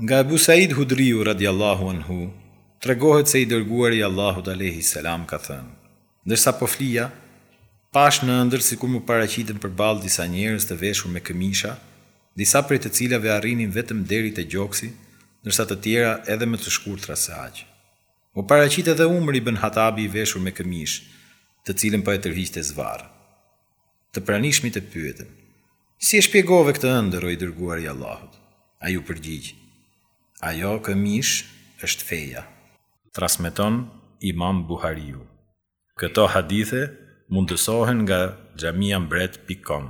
Nga Ebu Said Hudriu radijallahu anhu tregohet se i Dërguari i Allahut alejhi selam ka thënë, Ndërsa po flija, pashë në ëndërr sikur m'u paraqitën përballë disa njerëz të veshur me këmisha, disa prej të cilave arrinin vetëm deri te gjoksi, ndërsa të tjera edhe më të shkurtra se aq. M'u paraqit edhe Umer ibn Hatabi i veshur me këmishë, të cilën po e tërhiqte zvarrë. Të pranishmit e pyetën, Si e shpjegove këtë ëndërr o i dërguari i Allahut? Ai u përgjigj, Ajo këmishë është feja. Transmeton Imam Buhariu. Këto hadithe mundësohen nga xhamiambret pikë kom.